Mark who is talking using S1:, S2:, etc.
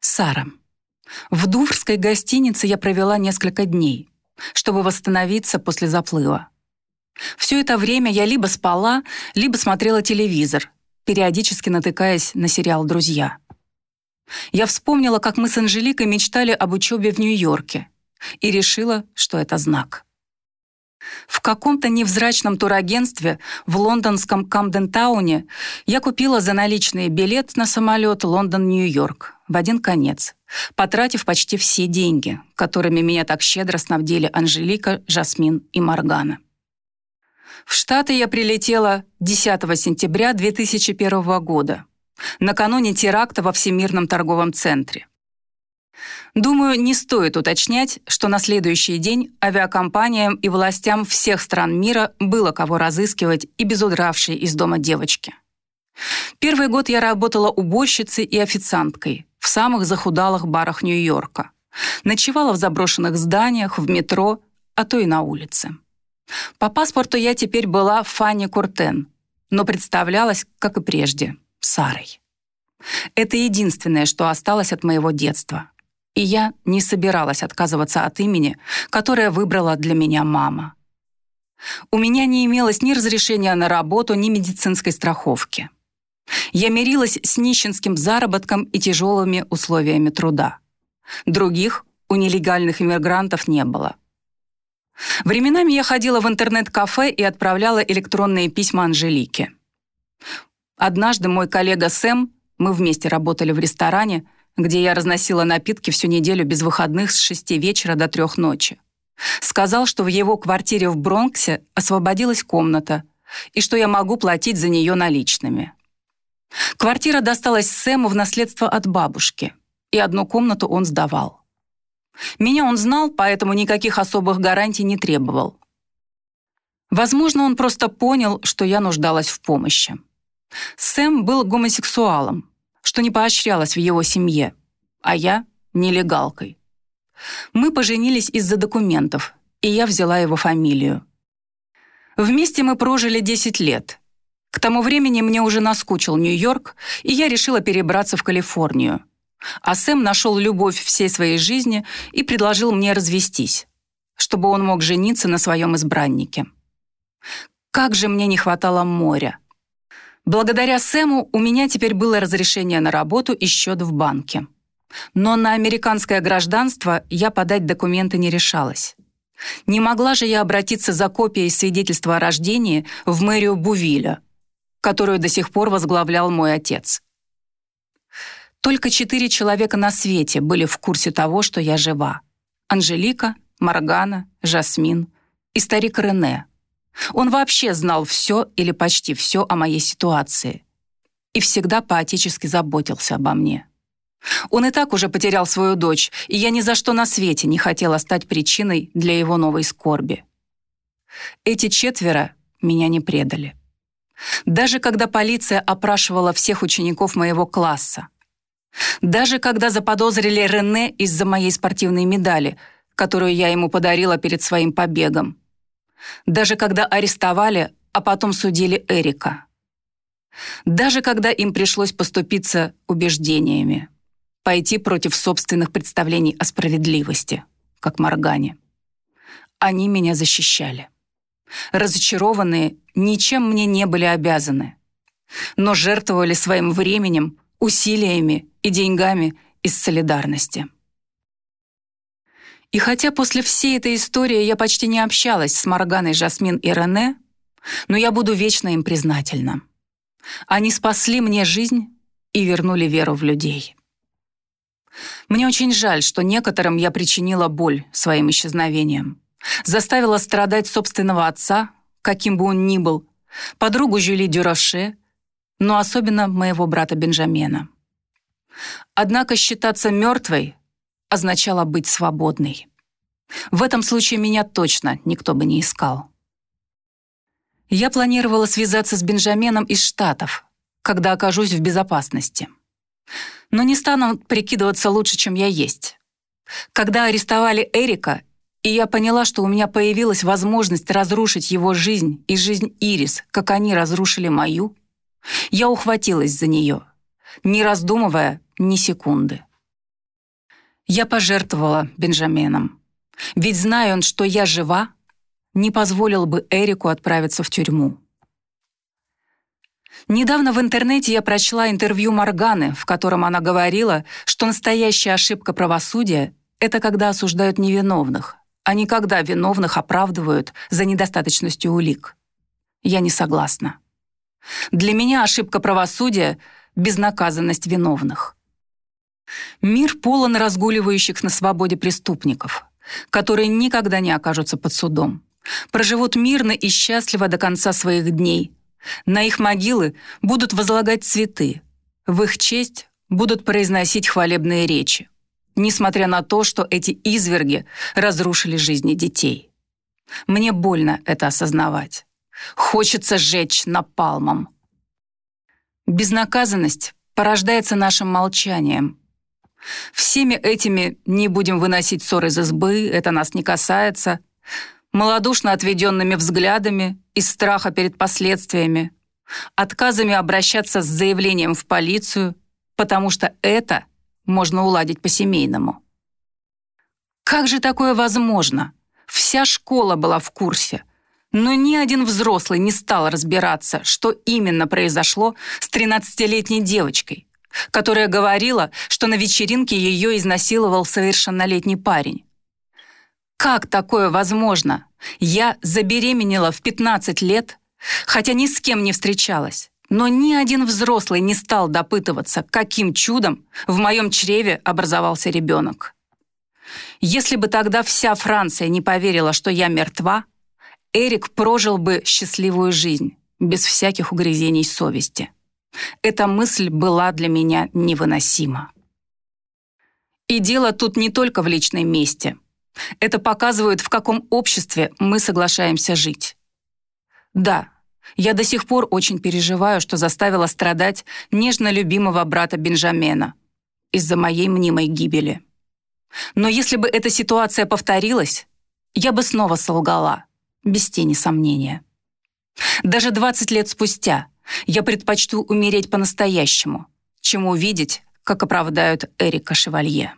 S1: Сара. В Дуврской гостинице я провела несколько дней, чтобы восстановиться после заплыва. Все это время я либо спала, либо смотрела телевизор, периодически натыкаясь на сериал «Друзья». Я вспомнила, как мы с Анжеликой мечтали об учебе в Нью-Йорке и решила, что это знак. В каком-то невзрачном турагентстве в лондонском Камден-тауне я купила за наличные билет на самолет Лондон-Нью-Йорк в один конец, потратив почти все деньги, которыми меня так щедро снабдили Анжелика, Жасмин и Маргана. В Штаты я прилетела 10 сентября 2001 года, накануне теракта во Всемирном торговом центре. Думаю, не стоит уточнять, что на следующий день авиакомпаниям и властям всех стран мира было кого разыскивать и без удравшей из дома девочки. Первый год я работала уборщицей и официанткой в самых захудалых барах Нью-Йорка. Ночевала в заброшенных зданиях, в метро, а то и на улице. По паспорту я теперь была Фанни Куртен, но представлялась, как и прежде, Сарой. Это единственное, что осталось от моего детства. И я не собиралась отказываться от имени, которое выбрала для меня мама. У меня не имелось ни разрешения на работу, ни медицинской страховки. Я мирилась с нищенским заработком и тяжелыми условиями труда. Других у нелегальных иммигрантов не было. Временами я ходила в интернет-кафе и отправляла электронные письма Анжелике. Однажды мой коллега Сэм, мы вместе работали в ресторане, где я разносила напитки всю неделю без выходных с шести вечера до трех ночи. Сказал, что в его квартире в Бронксе освободилась комната и что я могу платить за нее наличными. Квартира досталась Сэму в наследство от бабушки, и одну комнату он сдавал. Меня он знал, поэтому никаких особых гарантий не требовал. Возможно, он просто понял, что я нуждалась в помощи. Сэм был гомосексуалом, что не поощрялось в его семье, а я — нелегалкой. Мы поженились из-за документов, и я взяла его фамилию. Вместе мы прожили 10 лет. К тому времени мне уже наскучил Нью-Йорк, и я решила перебраться в Калифорнию. А Сэм нашел любовь всей своей жизни и предложил мне развестись, чтобы он мог жениться на своем избраннике. Как же мне не хватало моря. Благодаря Сэму у меня теперь было разрешение на работу и счет в банке. Но на американское гражданство я подать документы не решалась. Не могла же я обратиться за копией свидетельства о рождении в мэрию Бувиля, которую до сих пор возглавлял мой отец. Только четыре человека на свете были в курсе того, что я жива. Анжелика, Маргана, Жасмин и старик Рене, он вообще знал все или почти все о моей ситуации и всегда поотечески заботился обо мне. Он и так уже потерял свою дочь, и я ни за что на свете не хотела стать причиной для его новой скорби. Эти четверо меня не предали. Даже когда полиция опрашивала всех учеников моего класса. Даже когда заподозрили Рене из-за моей спортивной медали, которую я ему подарила перед своим побегом. Даже когда арестовали, а потом судили Эрика. Даже когда им пришлось поступиться убеждениями, пойти против собственных представлений о справедливости, как Моргане. Они меня защищали. Разочарованные ничем мне не были обязаны, но жертвовали своим временем, усилиями и деньгами из солидарности. И хотя после всей этой истории я почти не общалась с Морганой, Жасмин и Рене, но я буду вечно им признательна. Они спасли мне жизнь и вернули веру в людей. Мне очень жаль, что некоторым я причинила боль своим исчезновением. Заставила страдать собственного отца, каким бы он ни был, подругу Жюли Дюроше, но особенно моего брата Бенджамена. Однако считаться мертвой означало быть свободной. В этом случае меня точно никто бы не искал. Я планировала связаться с Бенджаменом из Штатов, когда окажусь в безопасности. Но не стану прикидываться лучше, чем я есть. Когда арестовали Эрика, и я поняла, что у меня появилась возможность разрушить его жизнь и жизнь Ирис, как они разрушили мою, я ухватилась за нее, не раздумывая ни секунды. Я пожертвовала Бенджаменом. Ведь зная он, что я жива, не позволил бы Эрику отправиться в тюрьму. Недавно в интернете я прочла интервью Морганы, в котором она говорила, что настоящая ошибка правосудия — это когда осуждают невиновных, а не когда виновных оправдывают за недостаточностью улик. Я не согласна. Для меня ошибка правосудия — безнаказанность виновных. Мир полон разгуливающих на свободе преступников, которые никогда не окажутся под судом. Проживут мирно и счастливо до конца своих дней. На их могилы будут возлагать цветы. В их честь будут произносить хвалебные речи. Несмотря на то, что эти изверги разрушили жизни детей. Мне больно это осознавать. Хочется сжечь напалмом. Безнаказанность порождается нашим молчанием, Всеми этими не будем выносить ссор из избы, это нас не касается, малодушно отведенными взглядами, из страха перед последствиями, отказами обращаться с заявлением в полицию, потому что это можно уладить по-семейному. Как же такое возможно? Вся школа была в курсе, но ни один взрослый не стал разбираться, что именно произошло с 13-летней девочкой которая говорила, что на вечеринке ее изнасиловал совершеннолетний парень. Как такое возможно? Я забеременела в 15 лет, хотя ни с кем не встречалась. Но ни один взрослый не стал допытываться, каким чудом в моем чреве образовался ребенок. Если бы тогда вся Франция не поверила, что я мертва, Эрик прожил бы счастливую жизнь, без всяких угрызений совести. Эта мысль была для меня невыносима. И дело тут не только в личной месте. Это показывает, в каком обществе мы соглашаемся жить. Да, я до сих пор очень переживаю, что заставила страдать нежно любимого брата Бенджамена из-за моей мнимой гибели. Но если бы эта ситуация повторилась, я бы снова солгала, без тени сомнения. Даже 20 лет спустя я предпочту умереть по-настоящему, чем увидеть, как оправдают Эрика Шевалье.